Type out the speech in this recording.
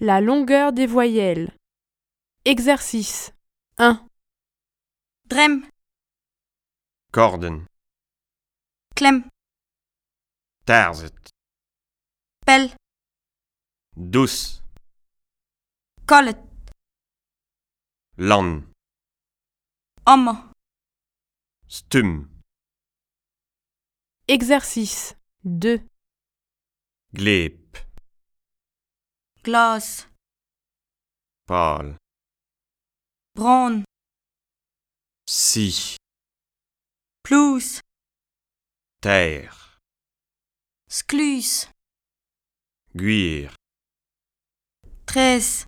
La longueur des voyelles. Exercice 1, drem, Korden. klem, Terzet. pel, Dus. kollet, Lan. ammer, Stum. exercice 2, Gleep. Pâle. braun, Si. plus, Terre. sklus, Guir. tres,